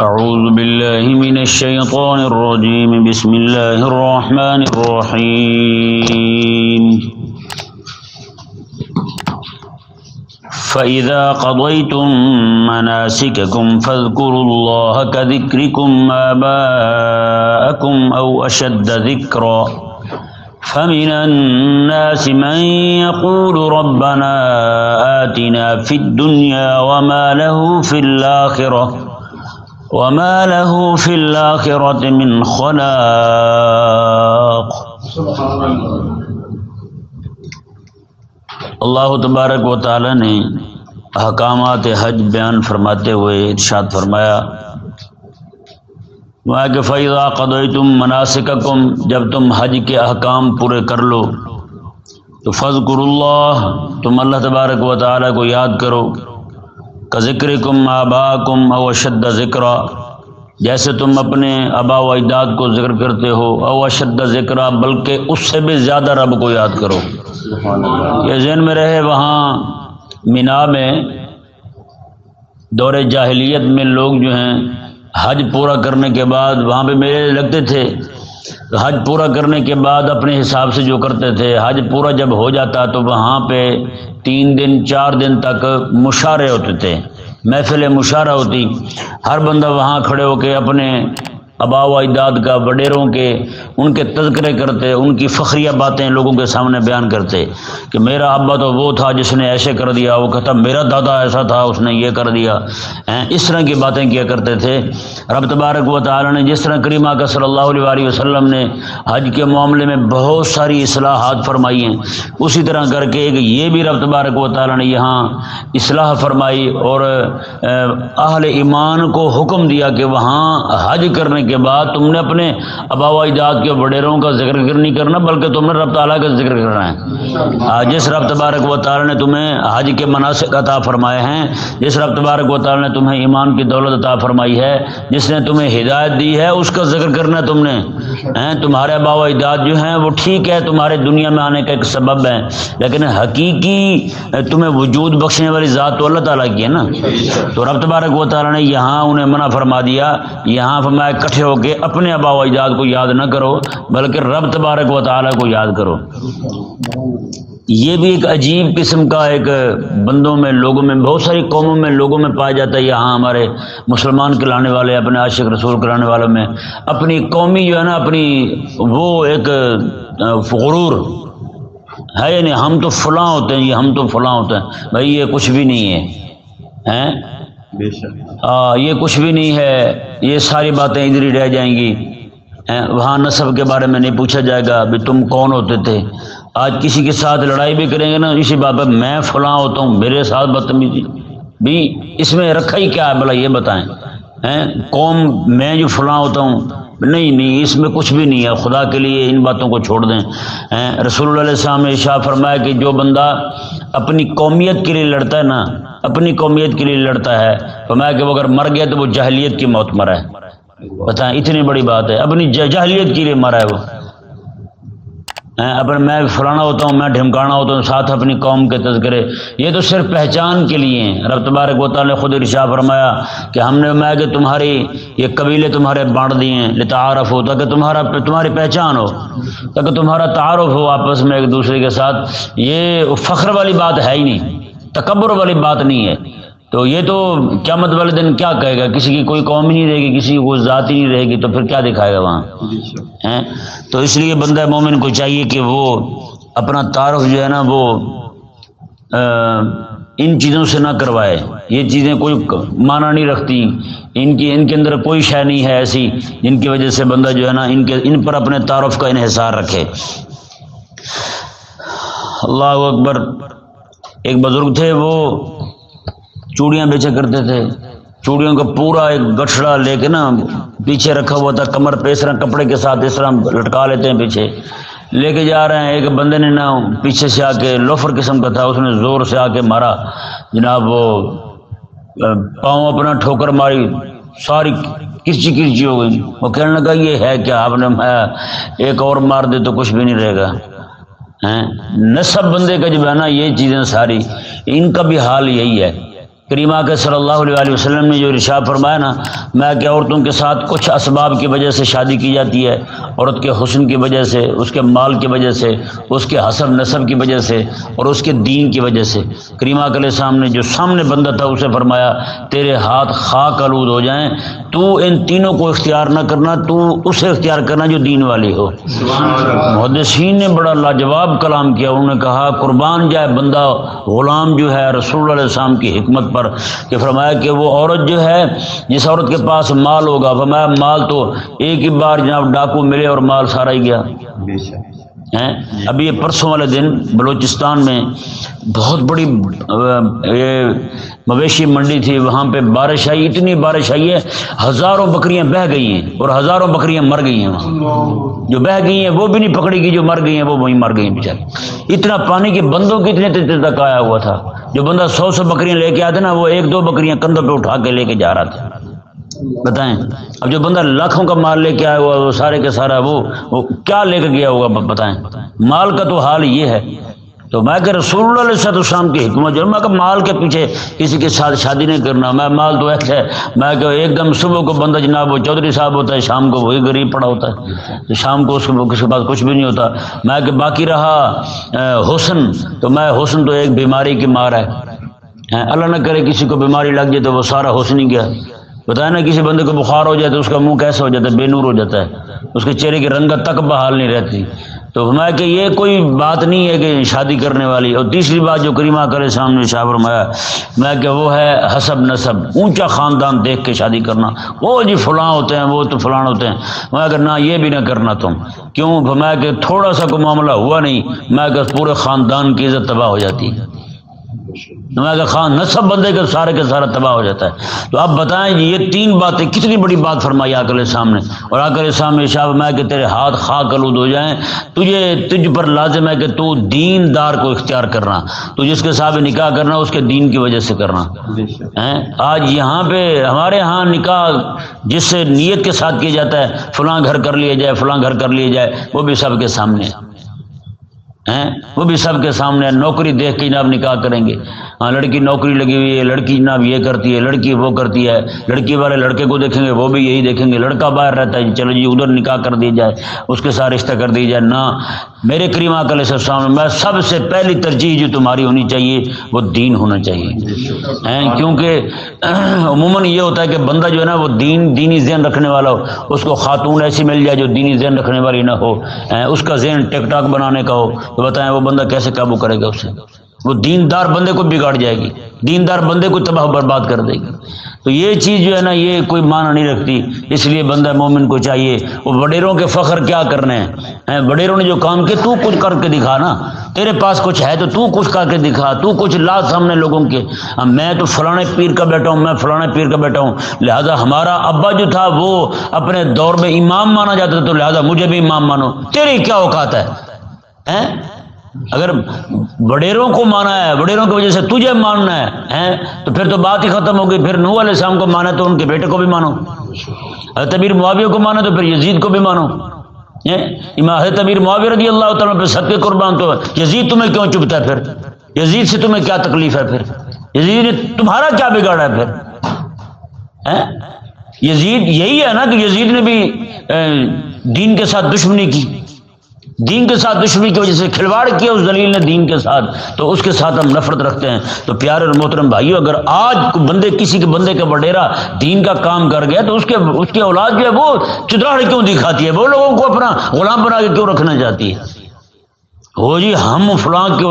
أعوذ بالله من الشيطان الرجيم. بسم الله الرحمن الرحيم. فإذا قضيتم مناسككم فاذكروا الله كذكركم آباءكم أو أشد ذكرًا. فمن الناس من يقول ربنا آتنا في الدنيا وما له في الآخرة. وما له في الآخرة من خلاق. اللہ تبارک و تعالی نے احکامات حج بیان فرماتے ہوئے ارشاد فرمایا وہاں کہ فیضا قدوئی تم مناسک جب تم حج کے احکام پورے کر لو، تو فض اللہ تم اللہ تبارک و تعالیٰ کو یاد کرو۔ کا ذکر کم آبا کم او اشد ذکر جیسے تم اپنے آبا و اجداد کو ذکر کرتے ہو، او اشد ذکر بلکہ اس سے بھی زیادہ رب کو یاد کرو۔ یہ ذہن میں رہے وہاں مینا میں دور جاہلیت میں لوگ جو ہیں، حج پورا کرنے کے بعد وہاں پہ میلے لگتے تھے۔ حج پورا کرنے کے بعد اپنے حساب سے جو کرتے تھے، حج پورا جب ہو جاتا تو وہاں پہ تین دن، چار دن تک مشاعرے ہوتے تھے محفل مشاعرہ ہوتی۔ ہر بندہ وہاں کھڑے ہو کے اپنے ابا و اجداد کا وڈیروں کے ان کے تذکرے کرتے، ان کی فخریہ باتیں لوگوں کے سامنے بیان کرتے کہ میرا ابا تو وہ تھا جس نے ایسے کر دیا، وہ کہتا میرا دادا ایسا تھا، اس نے یہ کر دیا۔ اس طرح کی باتیں کیا کرتے تھے۔ رب تبارک و تعالیٰ نے جس طرح کریمہ کا صلی اللہ علیہ وسلم نے حج کے معاملے میں بہت ساری اصلاحات فرمائی ہیں، اسی طرح کر کے ایک یہ بھی رب تبارک و تعالیٰ نے یہاں اصلاح فرمائی اور اہل ایمان کو حکم دیا کہ وہاں حج کرنے کے بعد تم نے اپنے ابا و اجداد کے وڈیروں کا ذکر نہیں کرنا، بلکہ تم نے رب تعالیٰ کا ذکر کرنا ہے۔ جس رب تبارک و تعالیٰ نے تمہیں حج کے مناسب عطا فرمائے ہیں، جس رب تبارک و تعالیٰ نے تمہیں ایمان کی دولت عطا فرمائی ہے، جس نے تمہیں ہدایت دی ہے، اس کا ذکر کرنا تم نے۔ تمہارے ابا و اجداد جو ہیں، وہ ٹھیک ہے، تمہارے دنیا میں آنے کا ایک سبب ہے، لیکن حقیقی تمہیں وجود بخشنے والی ذات تو اللہ تعالیٰ کی ہے نا۔ تو رب تبارک و تعالیٰ نے یہاں انہیں منع فرما دیا، یہاں فرمایا کٹھے ہو کے اپنے ابا و اجداد کو یاد نہ کرو، بلکہ رب تبارک و تعالیٰ کو یاد کرو۔ یہ بھی ایک عجیب قسم کا ایک بندوں میں، لوگوں میں، بہت ساری قوموں میں لوگوں میں پایا جاتا ہے۔ یہاں ہمارے مسلمان کلانے والے، اپنے عاشق رسول کرانے والوں میں اپنی قومی جو ہے نا، اپنی وہ ایک غرور ہے یعنی ہم تو فلاں ہوتے ہیں، یہ ہم تو فلاں ہوتے ہیں۔ بھائی، یہ کچھ بھی نہیں ہے۔ ہاں، یہ کچھ بھی نہیں ہے۔ یہ ساری باتیں ادھر ہی رہ جائیں گی۔ وہاں نصب کے بارے میں نہیں پوچھا جائے گا بھی تم کون ہوتے تھے۔ آج کسی کے ساتھ لڑائی بھی کریں گے نا، اسی بات پر میں فلاں ہوتا ہوں، میرے ساتھ بدتمیزی۔ بھی اس میں رکھا ہی کیا ہے، بھلا یہ بتائیں۔ قوم، میں جو فلاں ہوتا ہوں، نہیں نہیں، اس میں کچھ بھی نہیں ہے۔ خدا کے لیے ان باتوں کو چھوڑ دیں۔ رسول اللہ علیہ السلام نے شاہ فرمایا کہ جو بندہ اپنی قومیت کے لیے لڑتا ہے نا اپنی قومیت کے لیے لڑتا ہے۔ فرمایا کہ وہ اگر مر گیا تو وہ جہلیت کی موت مرا ہے۔ بتائیں، اتنی بڑی بات ہے۔ اپنی جہلیت کے لیے مرا ہے وہ۔ اپنے میں فلانا ہوتا ہوں، میں ڈھمکانا ہوتا ہوں، ساتھ اپنی قوم کے تذکرے۔ یہ تو صرف پہچان کے لیے ہیں۔ رب تبارک و تعالیٰ نے خود ارشا فرمایا کہ ہم نے میں کہ تمہاری یہ قبیلے تمہارے بانٹ دیے ہیں۔ لتعارف ہو تاکہ تمہارا، تمہاری پہچان ہو۔ تاکہ تمہارا تعارف ہو آپس میں ایک دوسرے کے ساتھ۔ یہ فخر والی بات ہے ہی نہیں۔ تکبر والی بات نہیں ہے۔ تو یہ تو قیامت والے دن کیا کہے گا؟ کسی کی کوئی قوم ہی نہیں رہے گی کسی کی کوئی ذات ہی نہیں رہے گی تو پھر کیا دکھائے گا وہاں؟ تو اس لیے بندہ مومن کو چاہیے کہ وہ اپنا تعارف جو ہے نا وہ ان چیزوں سے نہ کروائے۔ یہ چیزیں کوئی معنی نہیں رکھتی۔ ان کی ان کے اندر کوئی شے نہیں ہے ایسی جن کی وجہ سے بندہ جو ہے نا ان کے ان پر اپنے تعارف کا انحصار رکھے۔ اللہ اکبر۔ ایک بزرگ تھے، وہ چوڑیاں بیچا کرتے تھے۔ چوڑیوں کا پورا ایک گٹھڑا لے کے نا پیچھے رکھا ہوا تھا، کمر پہ اس طرح کپڑے کے ساتھ اس طرح لٹکا لیتے ہیں پیچھے۔ لے کے جا رہے ہیں، ایک بندے نے نا پیچھے سے آ کے لوفر قسم کا تھا، اس نے زور سے آ کے مارا۔ جناب، وہ پاؤں اپنا ٹھوکر ماری، ساری کرچی کرچی ہو گئی۔ وہ کہنے لگا، یہ ہے کیا؟ آپ نے ایک اور مار دے تو کچھ بھی نہیں رہے گا۔ نصب بندے کا جو ہے نا یہ چیزیں ساری، ان کا بھی حال یہی ہے۔ کریمہ کے صلی اللہ علیہ وسلم نے جو رشا فرمایا نا میں کہ عورتوں کے ساتھ کچھ اسباب کی وجہ سے شادی کی جاتی ہے عورت کے حسن کی وجہ سے اس کے مال کی وجہ سے اس کے حسب نصب کی وجہ سے اور اس کے دین کی وجہ سے۔ کریمہ کے سامنے جو سامنے بندہ تھا اسے فرمایا تیرے ہاتھ خاک آلود ہو جائیں تو ان تینوں کو اختیار نہ کرنا تو اسے اختیار کرنا جو دین والی ہو۔ محدثین نے بڑا لاجواب کلام کیا انہوں نے کہا قربان جائے بندہ غلام جو ہے رسول اللہ علیہ السلام کی حکمت پر کہ فرمایا کہ وہ عورت جو ہے، جس عورت کے پاس مال ہوگا، فرمایا مال تو ایک ہی بار جناب ڈاکو ملے اور مال سارا ہی گیا۔ ابھی یہ پرسوں والے دن بلوچستان میں بہت بڑی مویشی منڈی تھی وہاں پہ بارش آئی اتنی بارش آئی ہے ہزاروں بکریاں بہہ گئی ہیں اور ہزاروں بکریاں مر گئی ہیں وہاں۔ جو بہہ گئی ہیں وہ بھی نہیں پکڑی گئی جو مر گئی ہیں وہ وہیں مر گئی ہیں بیچاری اتنا پانی کے بندوں کی اتنے تک آیا ہوا تھا۔ جو بندہ سو سو بکریاں لے کے آتے نا وہ ایک دو بکریاں کندھوں پہ اٹھا کے لے کے جا رہا تھا۔ بتائیں۔ اب جو بندہ لاکھوں کا مال لے کے آیا ہوا وہ سارے کے سارا وہ, وہ کیا لے کے گیا ہوگا بتائیں۔ مال کا تو حال یہ ہے۔ تو میں کہ رسول اللہ علیہ السلام کی حکمت جو میں کہ مال کے پیچھے کسی کے ساتھ شادی نہیں کرنا میں مال تو ایسے ہے۔ میں کہ ایک دم صبح کو بندہ جناب وہ چودھری صاحب ہوتا ہے شام کو وہی غریب پڑا ہوتا ہے۔ تو شام کو اس کو کسی کے پاس کچھ بھی نہیں ہوتا۔ میں کہ باقی رہا حسن۔ تو میں حسن تو ایک بیماری کی مار ہے۔ اللہ نہ کرے کسی کو بیماری لگ جائے تو وہ سارا حسن ہی گیا۔ بتایا نا کسی بندے کو بخار ہو جائے تو اس کا منہ کیسا ہو جاتا ہے؟ بے نور ہو جاتا ہے۔ اس کے چہرے کی رنگت تک بحال نہیں رہتی۔ تو میں کہ یہ کوئی بات نہیں ہے کہ شادی کرنے والی۔ اور تیسری بات جو کریمہ کرے سامنے شاہ فرمایا، میں کہ وہ ہے حسب نصب اونچا خاندان دیکھ کے شادی کرنا۔ وہ جی فلاں ہوتے ہیں، وہ تو فلاں ہوتے ہیں۔ میں کہ نہ، یہ بھی نہ کرنا تم۔ کیوں؟ میں کہ تھوڑا سا کوئی معاملہ ہوا نہیں۔ میں کہ پورے خاندان کی عزت تباہ ہو جاتی۔ نماز خان نصب بندے کے سارے کے سارا تباہ ہو جاتا ہے۔ تو اب بتائیں جی یہ تین باتیں کتنی بڑی بات فرمائی آکل سامنے اور آکل سامنے شاہ میں کہ تیرے ہاتھ خاک آلود ہو جائیں۔ تجھے، تجھ پر لازم ہے کہ تو دین دار کو اختیار کرنا، تو جس کے ساتھ نکاح کرنا، اس کے دین کی وجہ سے کرنا۔ آج یہاں پہ ہمارے ہاں نکاح جس سے نیت کے ساتھ کیا جاتا ہے، فلاں گھر کر لیا جائے، فلاں گھر کر لیا جائے، وہ بھی سب کے سامنے۔ ہیں؟ وہ بھی سب کے سامنے نوکری دیکھ کے جناب نکاح کریں گے۔ ہاں لڑکی نوکری لگی ہوئی ہے، لڑکی جناب یہ کرتی ہے، لڑکی وہ کرتی ہے، لڑکی والے لڑکے کو دیکھیں گے، وہ بھی یہی دیکھیں گے۔ لڑکا باہر رہتا ہے، چلو جی ادھر نکاح کر دی جائے، اس کے ساتھ رشتہ کر دی جائے۔ نہ میرے کریم کل السلام میں سب سے پہلی ترجیح جو تمہاری ہونی چاہیے، وہ دین ہونا چاہیے۔ کیونکہ عموماً یہ ہوتا ہے کہ بندہ جو ہے نا، وہ دین، دینی ذہن رکھنے والا ہو، اس کو خاتون ایسی مل جائے جو دینی ذہن رکھنے والی نہ ہو۔ اس کا ذہن ٹک ٹاک بنانے کا ہو، تو بتائیں وہ بندہ کیسے قابو کرے گا اسے؟ وہ دیندار بندے کو بگاڑ جائے گی، دیندار بندے کو تباہ برباد کر دے گی۔ تو یہ چیز جو ہے نا، یہ کوئی معنی نہیں رکھتی۔ اس لیے بندہ مومن کو چاہیے، وہ وڈیروں کے فخر کیا کرنے ہیں؟ وڈیروں نے جو کام کیا، تو کچھ کر کے دکھا نا۔ تیرے پاس کچھ ہے تو تو کچھ کر کے دکھا، تو کچھ لا سامنے لوگوں کے۔ میں تو فلانے پیر کا بیٹا ہوں، میں فلانے پیر کا بیٹا ہوں۔ لہذا ہمارا ابا جو تھا، وہ اپنے دور میں امام مانا جاتا تھا، تو لہذا مجھے بھی امام مانو۔ تیری کیا اوقات ہے؟ اگر وڈیروں کو مانا ہے، وڈیروں کی وجہ سے تجھے ماننا ہے تو پھر تو بات ہی ختم ہوگی پھر نو علیہ السلام کو مانا تو ان کے بیٹے کو بھی مانو۔ حضرت امیر معاویہ کو مانا تو پھر یزید کو بھی مانو۔ حضرت امیر معاویہ رضی اللہ تعالیٰ پہ سب کے قربان تو یزید تمہیں کیوں چپتا ہے پھر؟ یزید سے تمہیں کیا تکلیف ہے پھر؟ یزید نے تمہارا کیا بگاڑا ہے پھر؟ یزید یہی ہے نا کہ یزید نے بھی دین کے ساتھ دشمنی کی۔ دین کے ساتھ دشمنی کی وجہ سے کھلواڑ کیا اس دلیل نے دین کے ساتھ، تو اس کے ساتھ ہم نفرت رکھتے ہیں۔ تو پیارے اور محترم بھائیو، اگر آج بندے، کسی کے بندے کا وڈیرا دین کا کام کر گیا، تو اس کے، اس کی اولاد جو ہے وہ چتراڑ کیوں دکھاتی ہے؟ وہ لوگوں کو اپنا غلام بنا کے کیوں رکھنا چاہتی ہے؟ ہو جی ہم فلاں کی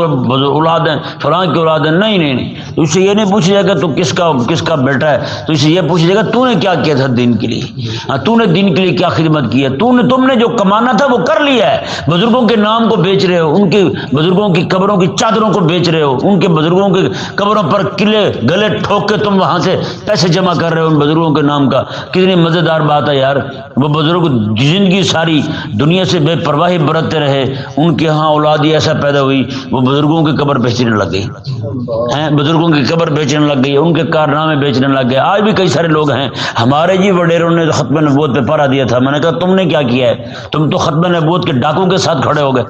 اولاد ہیں، فلاں کی اولاد ہیں، نہیں نہیں نہیں۔ اس سے یہ نہیں پوچھ جائے گا تو کس کا کس کا بیٹا ہے۔ تو اس سے یہ پوچھ جائے گا تو نے کیا کیا تھا دین کے لیے؟ ہاں، تو نے دین کے لیے کیا خدمت کی ہے؟ تو نے، تم نے جو کمانا تھا وہ کر لیا ہے۔ بزرگوں کے نام کو بیچ رہے ہو، ان کے بزرگوں کی قبروں کی چادروں کو بیچ رہے ہو، ان کے بزرگوں کے قبروں پر قلعے، گلے ٹھوک کے تم وہاں سے پیسے جمع کر رہے ہو ان بزرگوں کے نام کا۔ کتنی مزیدار بات ہے یار۔ وہ بزرگ زندگی ساری دنیا سے بے پرواہی برتتے رہے، ان کے ہاں اولاد ایسا پیدا ہوئی، وہ بزرگوں کی قبر بیچنے لگ گئی۔ بزرگوں کی قبر بیچنے لگ گئی، ان کے کارنامے بیچنے لگ گئے۔ آج بھی کئی سارے لوگ ہیں۔ ہمارے جی وڈیروں نے ختم نبوت پہ پڑھا دیا تھا۔ میں نے کہا، تم نے کیا کیا ہے؟ تم تو ختم نبوت کے ڈاکوں کے ساتھ کھڑے ہو گئے۔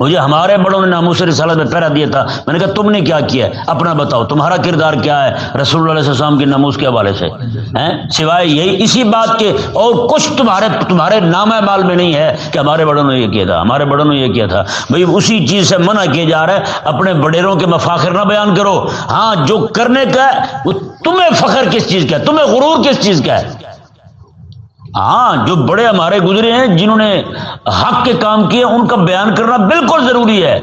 مجھے ہمارے بڑوں نے ناموس رسالت میں پہرا دیا تھا۔ میں نے کہا، تم نے کیا کیا ہے؟ اپنا بتاؤ، تمہارا کردار کیا ہے؟ رسول اللہ علیہ السلام کی ناموس کے حوالے سے۔ سوائے یہی، اسی بات کے، اور کچھ تمہارے تمہارے نام مال میں نہیں ہے کہ ہمارے بڑوں نے یہ کیا تھا۔ ہمارے بڑوں نے یہ کیا تھا۔ بھائی، اسی چیز سے منع کیا جا رہا ہے۔ اپنے بڑیروں کے مفاخر نہ بیان کرو۔ ہاں جو کرنے کا ہے، وہ تمہیں فخر کس چیز کا ہے؟ تمہیں غرور کس چیز کا ہے؟ ہاں جو بڑے ہمارے گزرے ہیں، جنہوں نے حق کے کام کیے، ان کا بیان کرنا بالکل ضروری ہے۔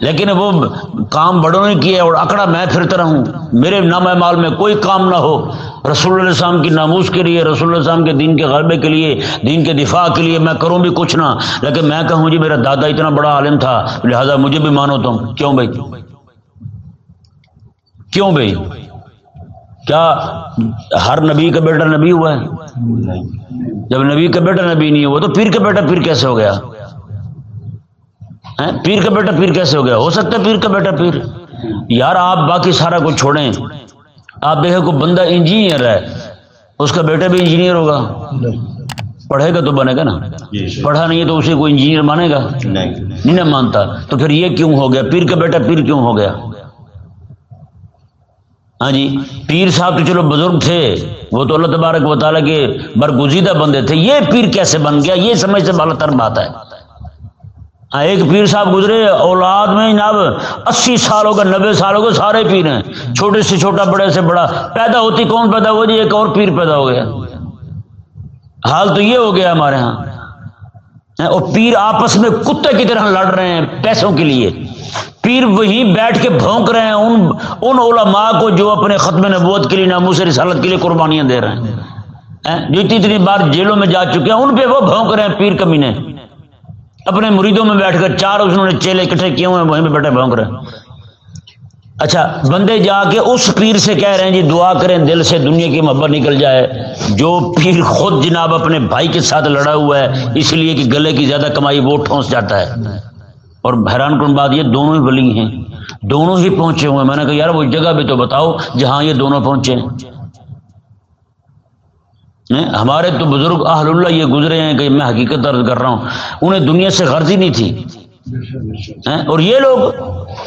لیکن وہ کام بڑوں نے کیے اور اکڑا، میں پھرتا رہوں۔ میرے نام مال میں کوئی کام نہ ہو۔ رسول اللہ السلام کی ناموس کے لیے، رسول اللہ السلام کے دین کے غلبے کے لیے، دین کے دفاع کے لیے میں کروں بھی کچھ نہ۔ لیکن میں کہوں جی میرا دادا اتنا بڑا عالم تھا، لہٰذا مجھے بھی مانو تم۔ کیوں بھائی؟ کیوں بھائی؟ کیا ہر نبی کا بیٹا نبی ہوا ہے؟ جب نبی کا بیٹا نبی نہیں ہوا تو پیر کا بیٹا پیر کیسے ہو گیا؟ پیر کا بیٹا پیر کیسے ہو گیا؟ ہو سکتا ہے پیر کا بیٹا پیر۔ یار آپ باقی سارا کچھ چھوڑیں۔ آپ دیکھیں کوئی بندہ انجینئر ہے، اس کا بیٹا بھی انجینئر ہوگا۔ پڑھے گا تو بنے گا نا۔ پڑھا نہیں ہے تو اسے کوئی انجینئر مانے گا۔ نہیں نہ مانتا۔ تو پھر یہ کیوں ہو گیا؟ پیر کا بیٹا پیر کیوں ہو گیا؟ ہاں جی پیر صاحب تو چلو بزرگ تھے۔ وہ تو اللہ تبارک و تعالیٰ کے برگزیدہ بندے تھے۔ یہ پیر کیسے بن گیا؟ یہ سمجھ سے بالا تر بات ہے۔ ایک پیر صاحب گزرے، اولاد میں جناب اسی سال ہو گئے نبے سال ہو گئے سارے پیر ہیں۔ چھوٹے سے چھوٹا، بڑے سے بڑا۔ پیدا ہوتی کون پیدا ہوا جی ایک اور پیر پیدا ہو گیا۔ حال تو یہ ہو گیا ہمارے ہاں۔ اور پیر آپس میں کتے کی طرح لڑ رہے ہیں پیسوں کے لیے۔ پیر وہیں بیٹھ کے بھونک رہے ہیں ان ان علماء کو جو اپنے ختم نبوت کے لیے ناموس رسالت کے لیے قربانیاں دے رہے ہیں۔ جو اتنی اتنی بار جیلوں میں جا چکے ہیں، ان پہ وہ بھونک رہے ہیں پیر کمینے اپنے مریدوں میں بیٹھ کر چار انہوں نے چیلے اکٹھے کیے ہوئے وہیں پہ بیٹھے بھونک رہے اچھا بندے جا کے اس پیر سے کہہ رہے ہیں جی دعا کریں دل سے دنیا کی محبت نکل جائے۔ جو پیر خود جناب اپنے بھائی کے ساتھ لڑا ہوا ہے، اس لیے کہ گلے کی زیادہ کمائی وہ ٹھونس جاتا ہے۔ اور حیران کن بات، یہ دونوں ہی ولی ہیں۔ دونوں ہی پہنچے ہوئے۔ میں نے کہا، یار، وہ جگہ بھی تو بتاؤ جہاں یہ دونوں پہنچے۔ ہمارے تو بزرگ اہل اللہ یہ گزرے ہیں کہ میں حقیقت درد کر رہا ہوں۔ انہیں دنیا سے غرضی نہیں تھی۔ اور یہ لوگ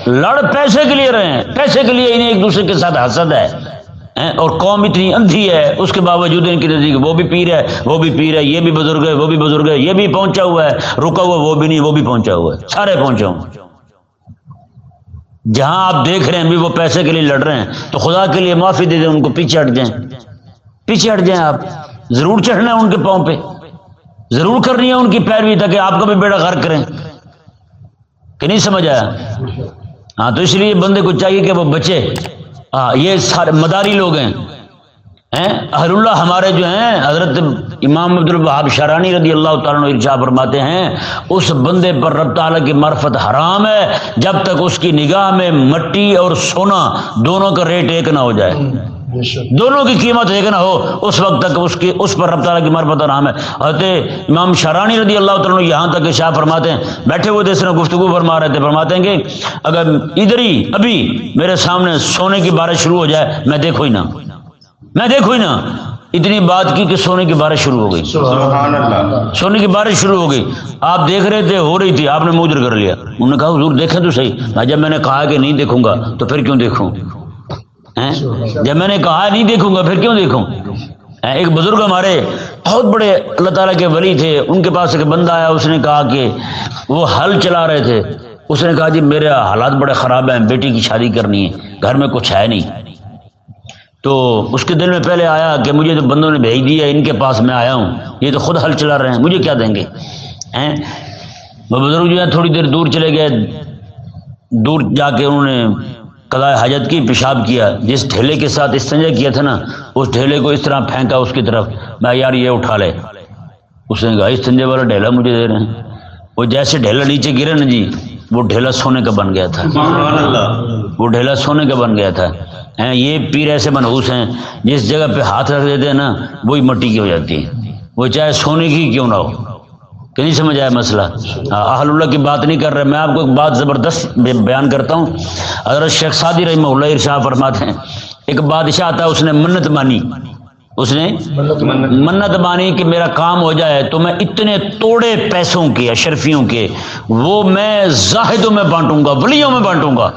لڑ پیسے کے لیے رہے ہیں۔ پیسے کے لیے انہیں ایک دوسرے کے ساتھ حسد ہے۔ اور قوم اتنی اندھی ہے، اس کے باوجود ان کی نزدیک وہ بھی پیر ہے، وہ بھی پیر ہے، یہ بھی بزرگ ہے، وہ بھی بزرگ ہے، یہ بھی پہنچا ہوا ہے۔ رکا ہوا وہ بھی نہیں، وہ بھی پہنچا ہوا ہے۔ سارے پہنچے ہوں۔ جہاں آپ دیکھ رہے ہیں، بھی وہ پیسے کے لیے لڑ رہے ہیں، تو خدا کے لیے معافی دے دیں، ان کو پیچھے ہٹ جائیں۔ پیچھے ہٹ جائیں آپ۔ ضرور چڑھنا ہے ان کے پاؤں پہ۔ ضرور کرنی ہے ان کی پیروی تاکہ آپ کا بھی بیڑا غرق کریں۔ کہ نہیں سمجھ آیا؟ ہاں تو اس لیے بندے کو چاہیے کہ وہ بچے۔ یہ سارے مداری لوگ ہیں۔ اہل اللہ ہمارے جو ہیں، حضرت امام عبد البحاب شرانی رضی اللہ تعالیٰ ارشا فرماتے ہیں، اس بندے پر رب تعالیٰ کی معرفت حرام ہے، جب تک اس کی نگاہ میں مٹی اور سونا دونوں کا ریٹ ایک نہ ہو جائے۔ دونوں کی قیمت ایک نہ ہو اس وقت تک اس کی اس پر رب تعالیٰ کی مرفت حرام ہے۔ حضرت امام شرانی رضی اللہ تعالیٰ یہاں تک شاہ فرماتے ہیں۔ بیٹھے ہوئے تھے طرح گفتگو فرما رہے تھے فرماتے ہیں کہ اگر ادھر ہی ابھی میرے سامنے سونے کی بارش شروع ہو جائے میں دیکھو ہی نہ۔ میں دیکھو ہی نا اتنی بات کی کہ سونے کی بارش شروع ہو گئی۔ سبحان اللہ۔ سونے کی بارش شروع ہو گئی۔ آپ دیکھ رہے تھے ہو رہی تھی آپ نے موجر کر لیا۔ انہوں نے کہا حضور دیکھیں تو صحیح۔ جب میں نے کہا کہ نہیں دیکھوں گا تو پھر کیوں دیکھوں؟ جب میں نے کہا نہیں دیکھوں گا، پھر کیوں دیکھوں؟ ایک بزرگ ہمارے بہت بڑے اللہ تعالیٰ کے ولی تھے، ان کے پاس ایک بندہ آیا، اس نے کہا کہ وہ ہل چلا رہے تھے۔ اس نے کہا جی میرے حالات بڑے خراب ہیں، بیٹی کی شادی کرنی ہے، گھر میں کچھ ہے نہیں۔ تو اس کے دل میں پہلے آیا کہ مجھے تو بندوں نے بھیج دیا، ان کے پاس میں آیا ہوں۔ یہ تو خود حل چلا رہے ہیں، مجھے کیا دیں گے؟ وہ بزرگ جو ہے، تھوڑی دیر دور چلے گئے۔ دور جا کے انہوں نے قضاء حاجت کی پیشاب کیا جس ڈھیلے کے ساتھ استنجا کیا تھا نا اس ڈھیلے کو اس طرح پھینکا اس کی طرف میں یار یہ اٹھا لے۔ اس نے کہا استنجے والا ڈھیلا مجھے دے رہے ہیں۔ وہ جیسے ڈھیلا نیچے گرے نا جی وہ ڈھیلا سونے کا بن گیا تھا۔ وہ ڈھیلا سونے کا بن گیا تھا۔ یہ پیر ایسے منحوس ہیں جس جگہ پہ ہاتھ رکھ دیتے ہیں نا وہی مٹی کی ہو جاتی ہے۔ وہ چاہے سونے کی کیوں نہ ہو۔ کہ نہیں سمجھ آیا مسئلہ؟ ہاں، اہل اللہ کی بات نہیں کر رہے، میں آپ کو ایک بات زبردست بیان کرتا ہوں۔ حضرت شیخ سعدی رحمہ اللہ ارشا فرماتے ہیں، ایک بادشاہ تھا، اس نے منت مانی۔ اس نے منت مانی کہ میرا کام ہو جائے تو میں اتنے توڑے پیسوں کے، اشرفیوں کے، وہ میں زاہدوں میں بانٹوں گا، ولیوں میں بانٹوں گا۔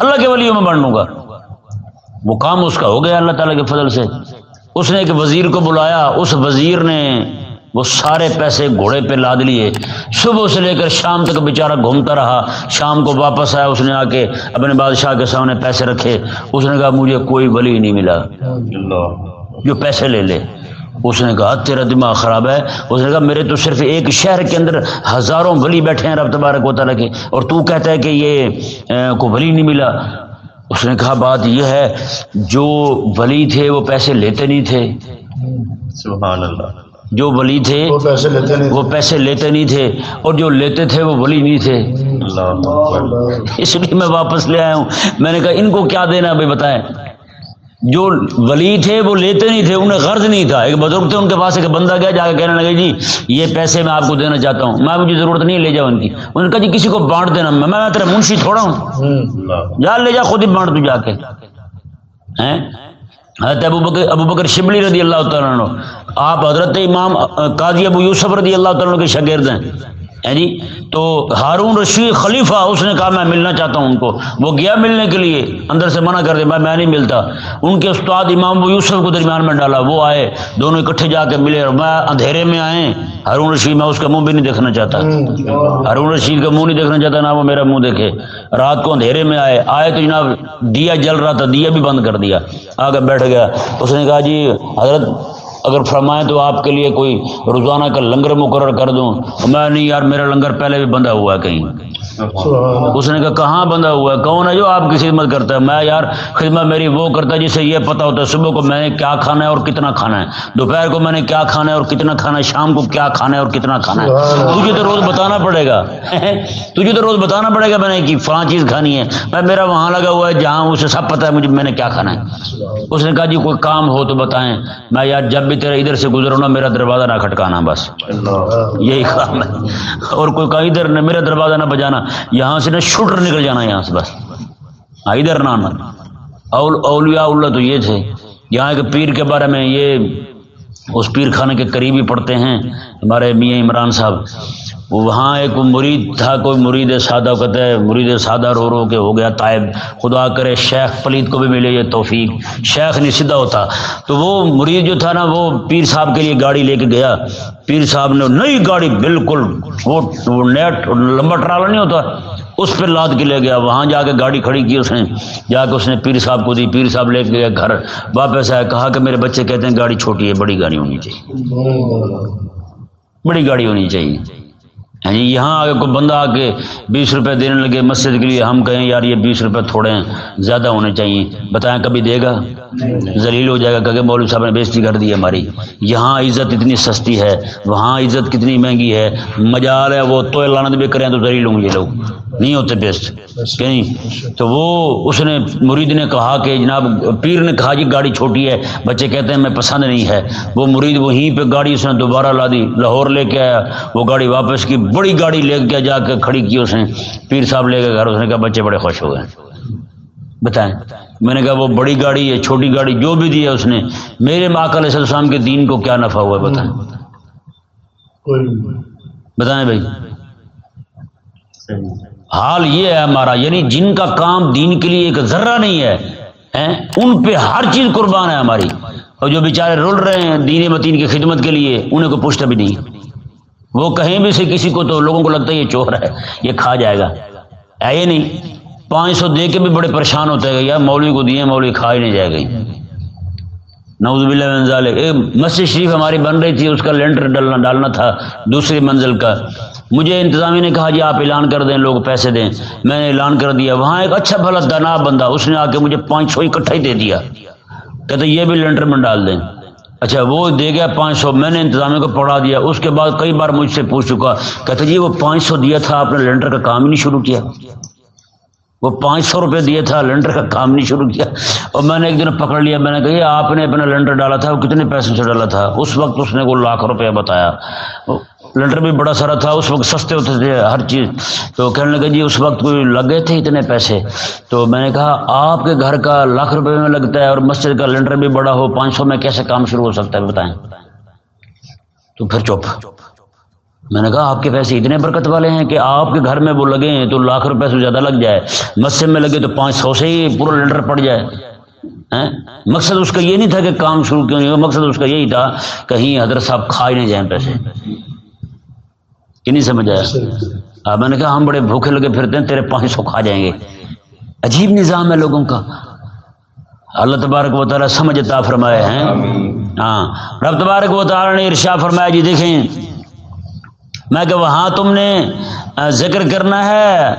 اللہ کے ولیوں میں بانٹوں گا۔ وہ کام اس کا ہو گیا اللہ تعالیٰ کے فضل سے۔ اس نے ایک وزیر کو بلایا، اس وزیر نے وہ سارے پیسے گھوڑے پہ لاد لیے۔ صبح سے لے کر شام تک بیچارہ گھومتا رہا۔ شام کو واپس آیا، اس نے آ کے اپنے بادشاہ کے سامنے پیسے رکھے۔ اس نے کہا، مجھے کوئی ولی نہیں ملا۔ جو پیسے لے لے۔ اس نے کہا، تیرا دماغ خراب ہے۔ اس نے کہا، میرے تو صرف ایک شہر کے اندر ہزاروں ولی بیٹھے ہیں، رب تبارک و تعالیٰ کے۔ اور تو کہتا ہے کہ یہ کو ولی نہیں ملا۔ اس نے کہا، بات یہ ہے، جو ولی تھے، وہ پیسے لیتے نہیں تھے۔ سبحان اللہ۔ جو ولی تھے وہ پیسے لیتے نہیں وہ پیسے لیتے نہیں تھے اور جو لیتے تھے وہ ولی نہیں تھے۔ اللہ اکبر۔ اس لیے میں واپس لے آیا ہوں۔ میں نے کہا ان کو کیا دینا بھائی بتائیں۔ جو ولی تھے وہ لیتے نہیں تھے انہیں غرض نہیں تھا۔ ایک بزرگ تھے ان کے پاس ایک بندہ گیا جا کے کہنے لگے جی یہ پیسے میں آپ کو دینا چاہتا ہوں۔ میں مجھے ضرورت نہیں لے جاؤ ان کی۔ انہوں نے کہا جی کسی کو بانٹ دینا۔ میں میں تیرا منشی تھوڑا ہوں۔ جا لے جا خود ہی بانٹ تو جا کے۔ ہیں؟ حضرت ابو بکر ابو بکر شبلی رضی اللہ تعالیٰ عنہ۔ آپ حضرت امام قاضی ابو یوسف رضی اللہ تعالیٰ کے شاگرد ہیں۔ ہیں جی؟ تو ہارون رشید خلیفہ اس نے کہا، میں ملنا چاہتا ہوں ان کو۔ وہ گیا ملنے کے لیے، اندر سے منع کر دیا، میں میں نہیں ملتا۔ ان کے استاد امام ابو یوسف کو درمیان میں ڈالا، وہ آئے، دونوں اکٹھے جا کے ملے اور میں اندھیرے میں آئے۔ ہارون رشید، میں اس کا منہ بھی نہیں دیکھنا چاہتا۔ ہارون رشید کا منہ نہیں دیکھنا چاہتا، نہ وہ میرا منہ دیکھے۔ رات کو اندھیرے میں آئے۔ آئے تو جناب، دیا جل رہا تھا، دیا بھی بند کر دیا۔ آ کے بیٹھ گیا۔ اس نے کہا جی حضرت اگر فرمائیں تو آپ کے لیے کوئی روزانہ کا لنگر مقرر کر دوں۔ میں نہیں یار، میرا لنگر پہلے بھی بندھا ہوا ہے کہیں۔ اس نے کہا کہاں بندھا ہوا ہے؟ کون ہے جو آپ کی خدمت کرتا ہے? میں یار خدمت میری وہ کرتا ہے جسے یہ پتا ہوتا ہے صبح کو میں نے کیا کھانا ہے اور کتنا کھانا ہے۔ دوپہر کو میں نے کیا کھانا ہے اور کتنا کھانا ہے؟ شام کو کیا کھانا ہے اور کتنا کھانا ہے؟ تجھے تو روز بتانا پڑے گا۔ تجھے تو روز بتانا پڑے گا میں نے کہ فلاں چیز کھانی ہے۔ میں میرا وہاں لگا ہوا ہے جہاں اسے سب پتا ہے مجھے میں نے کیا کھانا ہے۔ اس نے کہا جی کوئی کام ہو تو بتائیں۔ میں یار جب بھی تیرا ادھر سے گزروں نا میرا دروازہ نہ کھٹکانا بس۔ یہی کام ہے۔ اور کوئی کہیں ادھر نہ میرا دروازہ نہ بجانا۔ یہاں سے نہ شوٹر نکل جانا یہاں سے بس۔ ادھر نہ آنا۔ اول، اولیاء اللہ تو یہ تھے۔ یہاں کے پیر کے بارے میں یہ، اس پیر خانے کے قریبی پڑھتے ہیں۔ ہمارے میاں عمران صاحب۔ وہاں ایک مرید تھا کوئی مرید سادہ کہتا ہے مرید سادہ رو رو کے ہو گیا طائب۔ خدا کرے شیخ پلید کو بھی ملے یہ توفیق۔ شیخ نہیں سیدھا ہوتا۔ تو وہ مرید جو تھا نا وہ پیر صاحب کے لیے گاڑی لے کے گیا۔ پیر صاحب نے نئی گاڑی بالکل وہ نیٹ لمبا ٹرالا نہیں ہوتا اس پہ لاد کے لے گیا۔ وہاں جا کے گاڑی کھڑی کی اس نے۔ جا کے اس نے پیر صاحب کو دی۔ پیر صاحب لے کے گیا گھر۔ واپس آیا کہا کہ میرے بچے کہتے ہیں گاڑی چھوٹی ہے بڑی گاڑی ہونی چاہیے۔ بڑی گاڑی ہونی چاہیے۔ یعنی یہاں آگے کوئی بندہ آ کے بیس روپے دینے لگے مسجد کے لیے، ہم کہیں یار یہ بیس روپے تھوڑے ہیں، زیادہ ہونے چاہیے۔ بتائیں کبھی دے گا؟ ذلیل ہو جائے گا۔ کہ مولوی صاحب نے بےزتی کر دی ہے ہماری۔ یہاں عزت اتنی سستی ہے، وہاں عزت کتنی مہنگی ہے۔ مجال ہے، وہ تو لانت بھی کریں تو ذلیل ہوں گے یہ لوگ۔ نہیں ہوتے بیسٹ کہیں تو وہ اس نے، مرید نے کہا کہ جناب، پیر نے کہا جی گاڑی چھوٹی ہے۔ بچے کہتے ہیں میں پسند نہیں ہے۔ وہ مرید وہیں پہ گاڑی اس نے دوبارہ لا دی، لاہور لے کے آیا۔ وہ گاڑی واپس کی بڑی گاڑی لے کے جا کے کھڑی کی اس نے پیر صاحب لے کے گھر اس نے کہا بچے بڑے خوش ہو گئے۔ بتائیں میں نے کہا وہ بڑی گاڑی ہے چھوٹی گاڑی جو بھی دی ہے اس نے میرے ماں علیہ السلام کے دین کو کیا نفع ہوا ہے بتائیں۔ بتائیں بھائی۔ حال یہ ہے ہمارا یعنی جن کا کام دین کے لیے ایک ذرہ نہیں ہے ان پہ ہر چیز قربان ہے ہماری۔ اور جو بیچارے رول رہے ہیں دین متین کی خدمت کے لیے انہیں کو پوچھتا بھی نہیں۔ وہ کہیں بھی سے کسی کو تو لوگوں کو لگتا ہے یہ چور ہے، یہ کھا جائے گا۔ ہے یہ نہیں۔ پانچ سو دے کے بھی بڑے پریشان ہوتے ہیں یار مولوی کو دیے، مولوی کھا ہی نہیں جائے گا نعوذ باللہ ایک مسجد شریف ہماری بن رہی تھی، اس کا لینٹر ڈالنا ڈالنا تھا دوسری منزل کا۔ مجھے انتظامیہ نے کہا جی آپ اعلان کر دیں، لوگ پیسے دیں۔ میں نے اعلان کر دیا، وہاں ایک اچھا بھلا دنا بندہ، اس نے آ کے مجھے پانچ سو اکٹھا ہی دے دیا۔ کہتے یہ بھی لینٹر میں ڈال دیں۔ اچھا وہ دے گیا پانچ سو، میں نے انتظامیہ کو پڑھا دیا۔ اس کے بعد کئی بار مجھ سے پوچھ چکا۔ کہتے جی وہ پانچ سو دیا تھا، آپ نے لینٹر کا کام ہی نہیں شروع کیا۔ وہ پانچ سو روپے دیا تھا لینڈر کا کام نہیں شروع کیا۔ اور میں نے ایک دن پکڑ لیا، میں نے کہا آپ نے اپنا لینڈر ڈالا تھا، وہ کتنے پیسے سے ڈالا تھا؟ اس وقت اس نے وہ لاکھ روپیہ بتایا۔ لنٹر بھی بڑا سارا تھا، اس وقت سستے ہوتے تھے ہر چیز۔ تو کہنے لگے جی اس وقت کوئی لگے تھے اتنے پیسے؟ تو میں نے کہا، آپ کے گھر کا لاکھ روپے میں لگتا ہے اور مسجد کا لنٹر بھی بڑا ہو، پانچ سو میں کیسے کام شروع ہو سکتا ہے بتائیں؟ تو پھر چپ۔ میں نے کہا، آپ کے پیسے اتنے برکت والے ہیں کہ آپ کے گھر میں وہ لگے ہیں تو لاکھ روپے سے زیادہ لگ جائے۔ مسجد میں لگے تو پانچ سو سے ہی پورا لنٹر پڑ جائے۔ مقصد اس کا یہ نہیں تھا کہ کام شروع کیوں نہیں ہو مقصد اس کا یہی تھا، کہیں حضرت صاحب کھا ہی نہیں جائیں پیسے۔ کہ نہیں سمجھ آیا؟ میں نے کہا ہم بڑے بھوکے لگے پھرتے ہیں تیرے پانچ سو کھا جائیں گے۔ عجیب نظام ہے لوگوں کا۔ اللہ تبارک و تعالیٰ سمجھتا فرمائے ہیں۔ ہاں۔ رب تبارک و تعالیٰ نے ارشا فرمایا جی دیکھیں۔ میں کہ وہاں تم نے ذکر کرنا ہے۔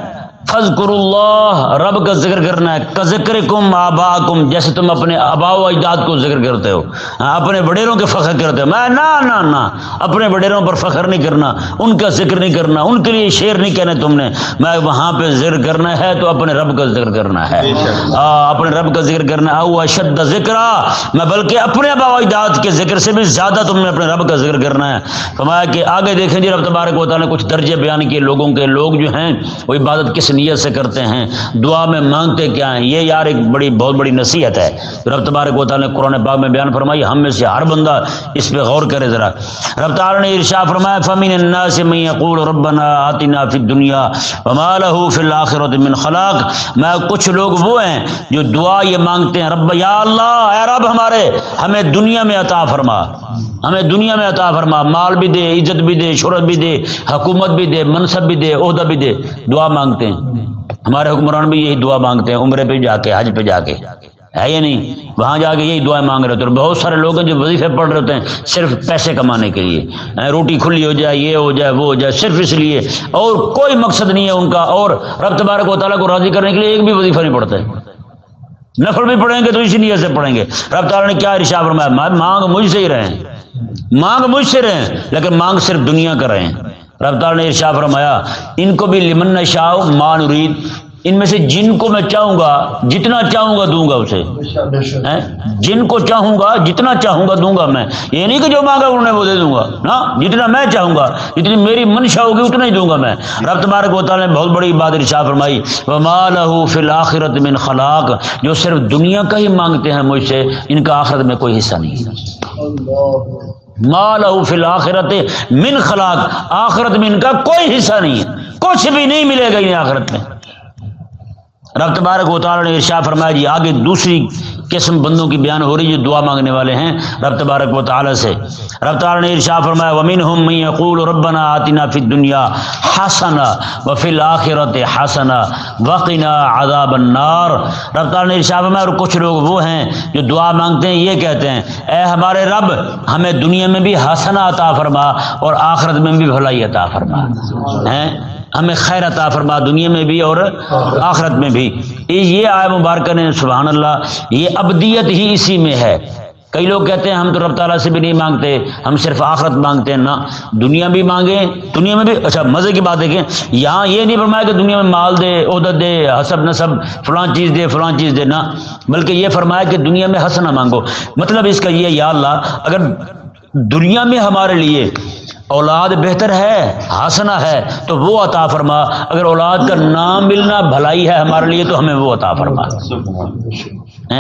فضکر اللہ رب کا ذکر کرنا ہے۔ کا ذکر کم آبا کم جیسے تم اپنے آبا و اجداد کو ذکر کرتے ہو۔ اپنے بڑیروں کے فخر کرتے ہو۔ میں نہ نہ نہ اپنے بڑیروں پر فخر نہیں کرنا ان کا ذکر نہیں کرنا ان کے لیے شعر نہیں کہنا تم نے۔ میں وہاں پہ ذکر کرنا ہے تو اپنے رب کا ذکر کرنا ہے۔ اپنے رب کا ذکر کرنا ہے اشد ذکر میں بلکہ اپنے آبا و اجداد کے ذکر سے بھی زیادہ تم نے اپنے رب کا ذکر کرنا ہے۔ فرمایا کہ آگے دیکھیں جی رب تبارک و تعالیٰ نے کچھ درجے بیان کیے لوگوں کے لوگ جو ہیں وہ عبادت کس نیت سے کرتے ہیں، دعا میں مانگتے کیا ہیں؟ یہ یار ایک بڑی، بہت بڑی نصیحت ہے۔ رب تبارک و تعالیٰ نے قرآن پاک میں بیان فرمائی، ہم میں سے ہر بندہ اس پہ غور کرے ذرا۔ رب تعالیٰ نے ارشا فرمایا فمین الناس من یقول، ربنا آتنا فی الدنیا وما له فی الاخرۃ من خلاق میں کچھ لوگ وہ ہیں جو دعا یہ مانگتے ہیں، رب یا اللہ، اے رب ہمارے، ہمیں دنیا میں عطا فرما۔ ہمیں دنیا میں عطا فرما۔ مال بھی دے، عزت بھی دے، شہرت بھی دے، حکومت بھی دے، منصب بھی دے، عہدہ بھی دے۔ دعا مانگتے ہیں۔ ہمارے حکمران بھی یہی دعا مانگتے ہیں، عمرے پہ جا کے، حج پہ جا کے۔ ہے یا نہیں؟ وہاں جا کے یہی دعائیں مانگ رہے ہوتے ہیں۔ بہت سارے لوگ ہیں جو وظیفے پڑھ رہے ہوتے ہیں صرف پیسے کمانے کے لیے۔ روٹی کھلی ہو جائے، یہ ہو جائے، وہ ہو جائے، صرف اس لیے۔ اور کوئی مقصد نہیں ہے ان کا۔ اور رب تبارک و تعالیٰ کو راضی کرنے کے لیے ایک بھی وظیفہ نہیں پڑھتے۔ نفر بھی پڑھیں گے تو اسی نیت سے پڑھیں گے۔ رب تعالیٰ نے کیا ارشا فرمایا؟ مانگ مجھ سے ہی رہیں۔ مانگ مجھ سے رہیں، لیکن مانگ صرف دنیا کا رہیں۔ رب تعالیٰ نے ارشا فرمایا، ان کو بھی لمن شاہ مان ارید ان میں سے جن کو میں چاہوں گا، جتنا چاہوں گا دوں گا اسے۔ جن کو چاہوں گا، جتنا چاہوں گا دوں گا میں۔ یہ نہیں کہ جو مانگا انہوں نے وہ دے دوں گا۔ نا جتنا میں چاہوں گا، جتنی میری منشا ہوگی، اتنا ہی دوں گا میں۔ رب تبارک و تعالیٰ نے بہت بڑی بات ارشا فرمائی وہ فی الآخرت من خلاق۔ جو صرف دنیا کا ہی مانگتے ہیں مجھ سے، ان کا آخرت میں کوئی حصہ نہیں۔ ہے مال فی الآخرت من خلاق۔ آخرت میں ان کا کوئی حصہ نہیں ہے۔ کچھ بھی نہیں ملے گا انہیں آخرت میں۔ رب تبارک و تعالی نے ارشا فرمایا جی آگے دوسری قسم بندوں کی بیان ہو رہی جو دعا مانگنے والے ہیں رب تبارک و تعالی سے۔ رب تعالی نے ارشا فرمایا ومن ہم من یقول ربنا آتنا فی الدنیا حسنا وفی الاخرت حسنا وقنا عذاب النار رب تعالی نے ارشا فرمایا، اور کچھ لوگ وہ ہیں جو دعا مانگتے ہیں، یہ کہتے ہیں، اے ہمارے رب، ہمیں دنیا میں بھی حسنا عطا فرما اور آخرت میں بھی بھلائی عطا فرما ہیں؟ ہمیں خیر عطا فرما دنیا میں بھی اور آخرت. میں بھی۔ یہ آئے مبارکہ نے سبحان اللہ یہ ابدیت ہی اسی میں ہے۔ کئی لوگ کہتے ہیں ہم تو رب تعالیٰ سے بھی نہیں مانگتے ہم صرف آخرت مانگتے ہیں نہ۔ دنیا بھی مانگیں دنیا میں بھی۔ اچھا مزے کی بات دیکھیں یہاں یہ نہیں فرمایا کہ دنیا میں مال دے عہدت دے حسب نصب فلاں چیز دے فلاں چیز دے نہ۔ بلکہ یہ فرمایا کہ دنیا میں حسنا مانگو۔ مطلب اس کا یہ یا اللہ اگر دنیا میں ہمارے لیے اولاد بہتر ہے ہاسنا ہے، تو وہ عطا فرما۔ اگر اولاد کا نام ملنا بھلائی ہے ہمارے لیے، تو ہمیں وہ عطا فرما۔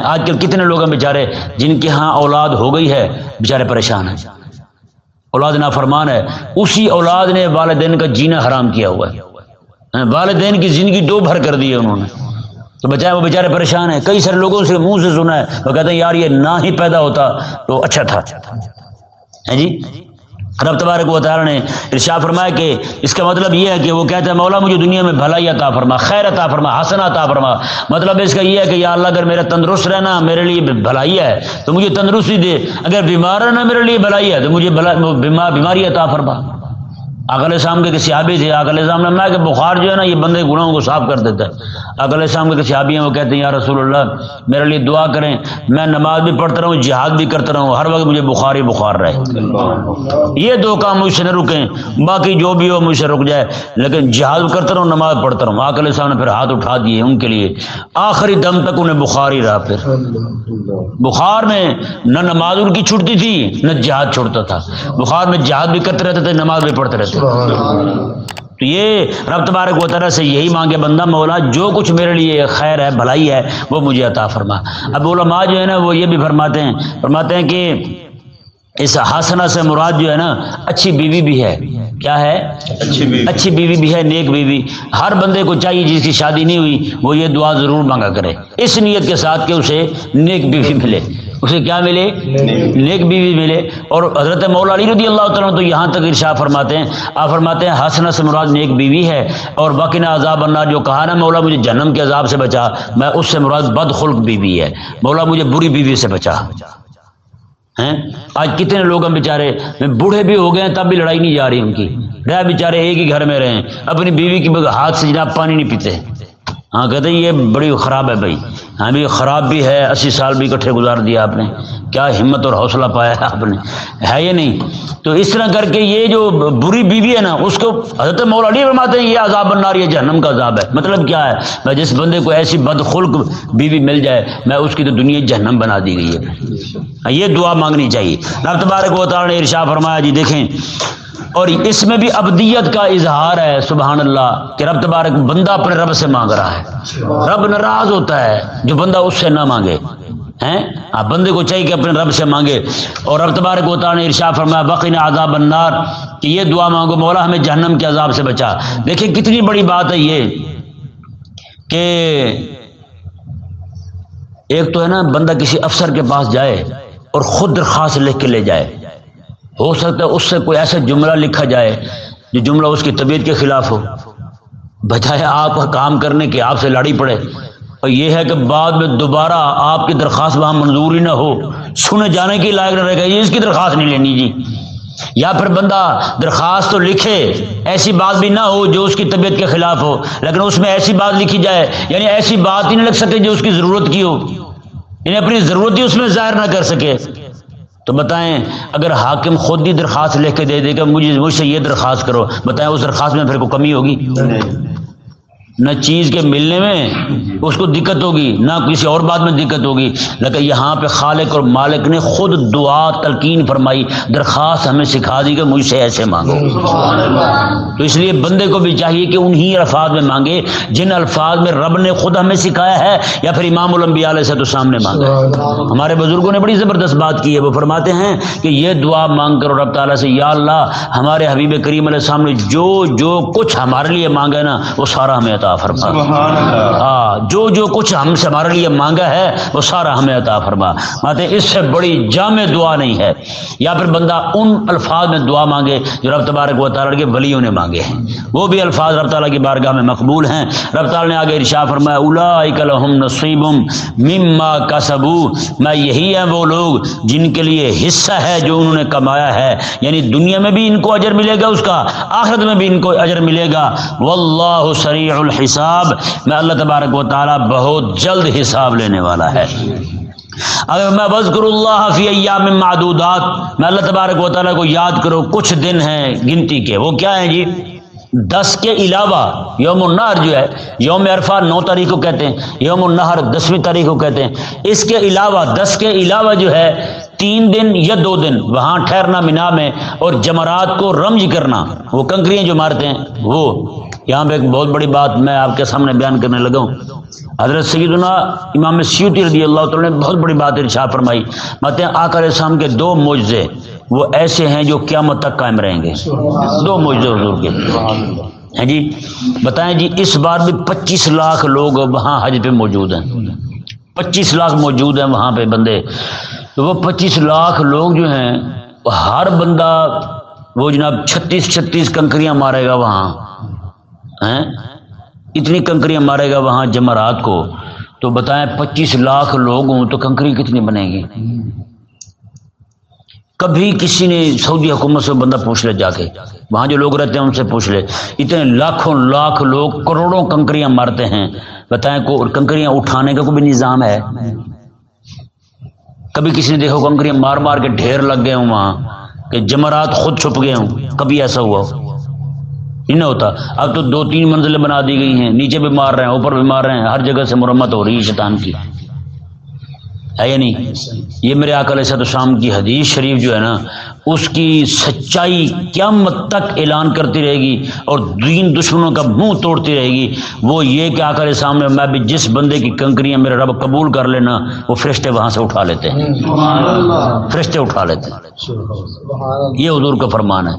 آج کل کتنے لوگ ہیں بیچارے، جن کے ہاں اولاد ہو گئی ہے، بیچارے پریشان ہیں۔ اولاد نا فرمان ہے۔ اسی اولاد نے والدین کا جینا حرام کیا ہوا ہے۔ والدین کی زندگی دو بھر کر دی ہے انہوں نے۔ تو بچائے، وہ بیچارے پریشان ہیں۔ کئی سارے لوگوں سے منہ سے سنا ہے۔ وہ کہتے ہیں، یار، یہ نہ ہی پیدا ہوتا تو اچھا تھا۔ جی؟ رب تبارک و تعالی نے ارشا فرمایا کہ اس کا مطلب یہ ہے کہ وہ کہتا ہے مولا مجھے دنیا میں بھلائی عطا فرما، خیر عطا فرما، حسن عطا فرما۔ مطلب اس کا یہ ہے کہ یا اللہ اگر میرا تندرست رہنا میرے لیے بھلائی ہے تو مجھے تندرستی دے، اگر بیمار رہنا میرے لیے بھلائی ہے تو مجھے بیماری عطا فرما۔ اگلے شام کے کسی آبی تھے، اگلے شام نے میں کہ بخار جو ہے نا، یہ بندے گناہوں کو صاف کر دیتا ہے۔ اگلے شام کے کسی آبی ہیں، وہ کہتے ہیں، یا رسول اللہ، میرے لیے دعا کریں، میں نماز بھی پڑھتا رہوں، جہاد بھی کرتا رہوں، ہر وقت مجھے بخار ہی بخار رہے۔ یہ دو کام مجھ سے نہ رکیں، باقی جو بھی ہو مجھ سے رک جائے، لیکن جہاد کرتا رہوں، نماز پڑھتا رہوں۔ اگلے شام نے پھر ہاتھ اٹھا دیے ان کے لیے۔ آخری دم تک انہیں بخار ہی رہا پھر۔ بخار میں نہ نماز ان کی چھوٹتی تھی، نہ جہاد چھوڑتا تھا۔ بخار میں جہاد بھی کرتے رہتے تھے، نماز بھی پڑھتے رہتے تو یہ رب تبارک و طرح سے یہی مانگے بندہ مولا جو کچھ میرے لیے خیر ہے بھلائی ہے وہ مجھے عطا فرما۔ اب علماء جو ہے نا وہ یہ بھی فرماتے ہیں فرماتے ہیں کہ اس حسنہ سے مراد جو ہے نا اچھی بیوی بھی ہے۔ کیا ہے؟ اچھی بھی اچھی بیوی بھی ہے نیک بیوی۔ ہر بندے کو چاہیے جس کی شادی نہیں ہوئی وہ یہ دعا ضرور مانگا کرے۔ اس نیت کے ساتھ کہ اسے نیک بیوی ملے۔ اسے کیا ملے؟ نیک۔ بیوی ملے۔ اور حضرت مولا علی رضی اللہ تعالیٰ تو یہاں تک ارشا فرماتے ہیں۔ آپ فرماتے ہیں حسنہ سے مراد نیک بیوی ہے۔ اور باقی نہ عذاب اللہ جو کہا نا مولا مجھے جنم کے عذاب سے بچا۔ میں اس سے مراد بد خلق بیوی ہے۔ مولا مجھے بری بیوی سے بچا۔ ہیں؟ آج کتنے لوگ ہیں بیچارے؟ بوڑھے بھی ہو گئے ہیں تب بھی لڑائی نہیں جا رہی ان کی۔ رہ بیچارے ایک ہی گھر میں رہے اپنی بیوی کی ہاتھ سے جناب پانی نہیں پیتے۔ ہاں کہتے ہیں یہ بڑی خراب ہے بھائی۔ ہاں بھی خراب بھی ہے، اسی سال بھی اکٹھے گزار دیا آپ نے۔ کیا ہمت اور حوصلہ پایا ہے آپ نے؟ ہے یہ نہیں؟ تو اس طرح کر کے یہ جو بری بیوی ہے نا، اس کو حضرت مولا علی فرماتے ہیں، یہ عذاب النار، یہ جہنم کا عذاب ہے۔ مطلب کیا ہے؟ میں جس بندے کو ایسی بدخلق بیوی مل جائے، میں اس کی تو دنیا جہنم بنا دی گئی ہے۔ یہ دعا مانگنی چاہیے۔ رب تبارک و تعالی نے ارشا فرمایا جی دیکھیں اور اس میں بھی ابدیت کا اظہار ہے، سبحان اللہ، کہ رب تبارک بندہ اپنے رب سے مانگ رہا ہے۔ رب ناراض ہوتا ہے جو بندہ اس سے نہ مانگے۔ ہیں؟ آپ بندے کو چاہیے کہ اپنے رب سے مانگے۔ اور رب تبارک و نے ارشا فرمایا بقین عذاب النار، کہ یہ دعا مانگو، مولا ہمیں جہنم کے عذاب سے بچا۔ دیکھیں کتنی بڑی بات ہے یہ، کہ ایک تو ہے نا، بندہ کسی افسر کے پاس جائے اور خود درخواست لکھ کے لے جائے۔ ہو سکتا ہے اس سے کوئی ایسا جملہ لکھا جائے جو جملہ اس کی طبیعت کے خلاف ہو۔ بجائے آپ کا کام کرنے کے آپ سے لڑی پڑے۔ اور یہ ہے کہ بعد میں دوبارہ آپ کی درخواست وہاں منظوری نہ ہو۔ سنے جانے کی لائق نہ رہے گا اس کی درخواست نہیں لینی جی۔ یا پھر بندہ درخواست تو لکھے، ایسی بات بھی نہ ہو جو اس کی طبیعت کے خلاف ہو، لیکن اس میں ایسی بات لکھی جائے یعنی ایسی بات ہی نہیں لکھ سکے جو اس کی ضرورت کی ہو۔ یعنی اپنی ضرورت ہی اس میں ظاہر نہ کر سکے۔ تو بتائیں، اگر حاکم خود ہی درخواست لے کے دے دے گا مجھے مجھ سے یہ درخواست کرو، بتائیں اس درخواست میں پھر کوئی کمی ہوگی؟ نہ چیز کے ملنے میں اس کو دقت ہوگی، نہ کسی اور بات میں دقت ہوگی۔ لیکن یہاں پہ خالق اور مالک نے خود دعا تلقین فرمائی، درخواست ہمیں سکھا دی کہ مجھ سے ایسے مانگو۔ تو اس لیے بندے کو بھی چاہیے کہ انہی الفاظ میں مانگے، جن الفاظ میں رب نے خود ہمیں سکھایا ہے یا پھر امام الانبیاء علیہ سے تو سامنے مانگا۔ ہمارے بزرگوں نے بڑی زبردست بات کی ہے، وہ فرماتے ہیں کہ یہ دعا مانگ کر رب تعالیٰ سے، یا اللہ، ہمارے حبیب کریم علیہ السلام نے جو جو کچھ ہمارے لیے مانگا نا، وہ سارا ہمیں عطا فرما۔ ہاں جو جو کچھ ہم سے ہمارے لیے مانگا ہے وہ سارا ہمیں عطا فرما۔ ماتے اس سے بڑی جامع دعا نہیں ہے۔ یا پھر بندہ ان الفاظ میں دعا مانگے جو رب تبارک و تعالیٰ کے ولیوں نے مانگے ہیں۔ وہ بھی الفاظ رب تعالیٰ کی بارگاہ میں مقبول ہیں۔ رب تعالیٰ نے آگے ارشا فرمایا اولئک لہم نصیب مما کسبو میں یہی ہیں وہ لوگ جن کے لیے حصہ ہے جو انہوں نے کمایا ہے۔ یعنی دنیا میں بھی ان کو اجر ملے گا اس کا آخرت میں بھی ان کو اجر ملے گا۔ واللہ سریع الحساب، میں اللہ تبارک و تعالیٰ بہت جلد حساب لینے والا ہے۔ اگر میں بذکر اللہ فی ایام معدودات، میں اللہ تبارک و تعالیٰ کو یاد کرو، کچھ دن ہیں گنتی کے۔ وہ کیا ہیں جی؟ دس کے علاوہ یوم النہر جو ہے، یوم عرفہ نو تاریخ کو کہتے ہیں، یوم النہر دسویں تاریخ کو کہتے ہیں۔ اس کے علاوہ، دس کے علاوہ جو ہے، تین دن یا دو دن وہاں ٹھہرنا، مینا میں اور جمرات کو رمج کرنا۔ وہ کنکریاں جو مارتے ہیں، وہ۔ یہاں پہ ایک بہت بڑی بات میں آپ کے سامنے بیان کرنے لگا ہوں۔ حضرت سیدنا امام سیوتی رضی اللہ تعالیٰ نے بہت بڑی بات ارشا فرمائی۔ ماتے آکر اسلام کے دو معجزے وہ ایسے ہیں جو قیامت تک قائم رہیں گے۔ دو معجزے حضور کے۔ ہیں جی بتائیں جی اس بار بھی پچیس لاکھ لوگ وہاں حج پہ موجود ہیں۔ پچیس لاکھ موجود ہیں وہاں پہ بندے۔ تو وہ پچیس لاکھ لوگ جو ہیں، ہر بندہ وہ جناب چھتیس چھتیس کنکریاں مارے گا وہاں۔ ہیں؟ اتنی کنکریاں مارے گا وہاں جمعرات کو، تو بتائیں پچیس لاکھ لوگ ہوں تو کنکری کتنی بنے گی؟ کبھی کسی نے سعودی حکومت سے بندہ پوچھ لے جا کے، وہاں جو لوگ رہتے ہیں ان سے پوچھ لے۔ اتنے لاکھوں لاکھ لوگ کروڑوں کنکریاں مارتے ہیں۔ بتائیں کو کنکریاں اٹھانے کا کوئی بھی نظام ہے؟ کبھی کسی نے دیکھو کنکریاں مار مار کے ڈھیر لگ گئے ہوں وہاں، کہ جمرات خود چھپ گئے ہوں، کبھی ایسا ہوا؟ ہو نہیں نہ ہوتا۔ اب تو دو تین منزلیں بنا دی گئی ہیں۔ نیچے بھی مار رہے ہیں اوپر بھی مار رہے ہیں۔ ہر جگہ سے مرمت ہو رہی ہے شیطان کی۔ ہے یا نہیں؟ یہ میرے آکل علیہ شام کی حدیث شریف جو ہے نا اس کی سچائی قیامت تک اعلان کرتی رہے گی اور دین دشمنوں کا منہ توڑتی رہے گی۔ وہ یہ کہ آکر سامنے میں بھی جس بندے کی کنکریاں میرے رب قبول کر لینا وہ فرشتے وہاں سے اٹھا لیتے ہیں۔ فرشتے اٹھا لیتے ہیں۔ یہ حضور کا فرمان ہے۔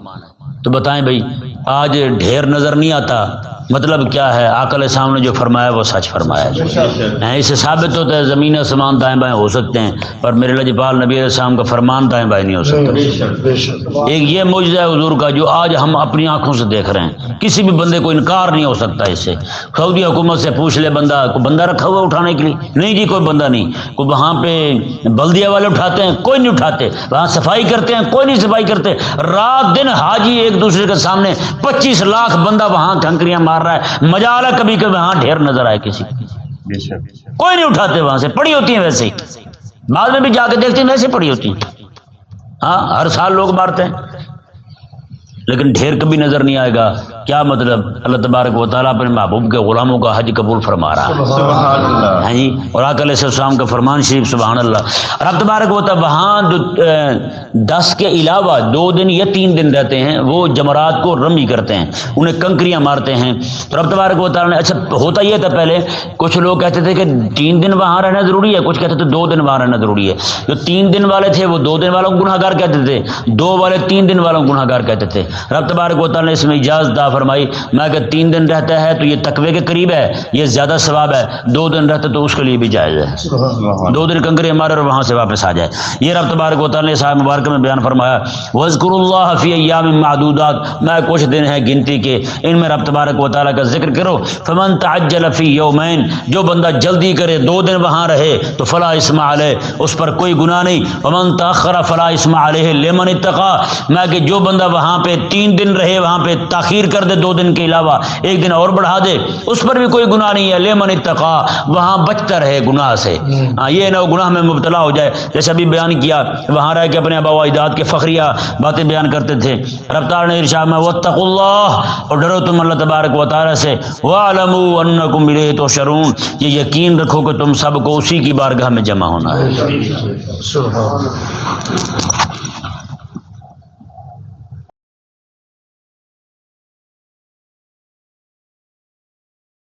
تو بتائیں بھائی آج ڈھیر نظر نہیں آتا۔ مطلب کیا ہے؟ آکل سامنے جو فرمایا وہ سچ فرمایا ہے۔ اس سے ثابت ہوتا ہے زمین آسمان دائیں بائیں ہو سکتے ہیں پر میرے لجپال نبی علیہ السلام کا فرمان دائیں بائیں نہیں ہو سکتا۔ ایک یہ معجزہ ہے حضور کا جو آج ہم اپنی آنکھوں سے دیکھ رہے ہیں۔ کسی بھی بندے کو انکار نہیں ہو سکتا اس سے۔ سعودی حکومت سے پوچھ لے بندہ کوئی بندہ رکھا ہوا اٹھانے کے لیے؟ نہیں جی کوئی بندہ نہیں۔ کوئی وہاں پہ بلدیا والے اٹھاتے ہیں کوئی نہیں اٹھاتے۔ وہاں صفائی کرتے ہیں کوئی نہیں صفائی کرتے۔ رات دن حاجی ایک دوسرے کے سامنے پچیس لاکھ بندہ وہاں کنکریاں مار رہا ہے۔ مجالا کبھی کبھی وہاں ڈھیر نظر آئے کسی کوئی نہیں اٹھاتے وہاں سے پڑی ہوتی ہیں ویسے ہی۔ بعد میں بھی جا کے دیکھتے ہیں ویسے پڑی ہوتی ہیں۔ ہاں ہر سال لوگ مارتے ہیں۔ لیکن ڈھیر کبھی نظر نہیں آئے گا۔ کیا مطلب اللہ تبارک و تعالیٰ اپنے محبوب کے غلاموں کا حج قبول فرما رہا ہے؟ ہاں جی؟ اور آک علیہ السلام کا فرمان شریف سبحان اللہ۔ رب تبارک و تعالیٰ وہاں جو دس کے علاوہ دو دن یا تین دن رہتے ہیں وہ جمرات کو رمی کرتے ہیں انہیں کنکریاں مارتے ہیں۔ تو رب تبارک و تعالیٰ نے اچھا ہوتا یہ تھا پہلے کچھ لوگ کہتے تھے کہ تین دن وہاں رہنا ضروری ہے کچھ کہتے تھے دو دن وہاں رہنا ضروری ہے۔ جو تین دن والے تھے وہ دو دن والوں کو گناہ گار کہتے تھے۔ دو والے تین دن والوں کو گناہ گار کہتے تھے۔ رب تبارک و تعالیٰ نے اس میں اجازت فرمائی میں اگر تین دن رہتا ہے تو یہ تقوی کے قریب ہے یہ زیادہ ثواب ہے دو دن رہتا تو اس کے لیے بھی جائز ہے۔ دو دن کنکری ہمارے اور وہاں سے واپس آ جائے۔ یہ رب تبارک و تعالیٰ نے صاحب مبارک میں بیان فرمایا وزقر اللہ فی ایام معدودات۔ میں کچھ دن ہیں گنتی کے ان میں رب تبارک و تعالیٰ کا ذکر کرو۔ فمن تعجل فی یومین جو بندہ جلدی کرے دو دن وہاں رہے تو فلا اسما علیہ اس پر کوئی گناہ نہیں۔ فمن تاخر فلا اسما علیہ لمن اتقا میں کہ جو بندہ وہاں پہ تین دن رہے وہاں پہ تاخیر کر کر دے دو دن کے علاوہ، ایک دن اور بڑھا دے۔ اس پر بھی کوئی گناہ نہیں ہے۔ لیمن اتقا، وہاں بچتا رہے گناہ سے۔ ہاں یہ نہ گناہ میں مبتلا ہو جائے۔ جیسے ابھی بیان کیا، وہاں رہ کے اپنے ابا و اجداد کے فخریہ باتیں بیان کرتے تھے۔ رفتار نے ارشاد میں وتق اللہ، اور ڈرو تم اللہ تبارک و تعالی سے۔ وعلموا انکم الیہ تحشرون۔ یہ یقین رکھو کہ تم سب کو اسی کی بارگاہ میں جمع ہونا ہے۔ سبحان اللہ۔